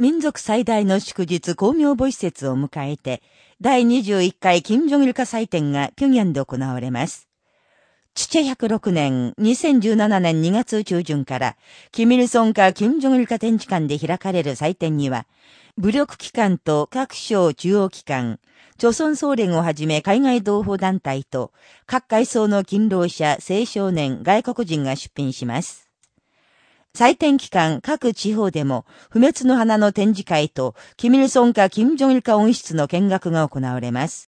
民族最大の祝日公明母施設を迎えて、第21回金正日化祭典が平壌で行われます。父106年、2017年2月中旬から、キミルソンか金正日化展示館で開かれる祭典には、武力機関と各省中央機関、朝鮮総連をはじめ海外同胞団体と、各階層の勤労者、青少年、外国人が出品します。採点期間各地方でも不滅の花の展示会と、キミルソンかキム・ジョンイルか温室の見学が行われます。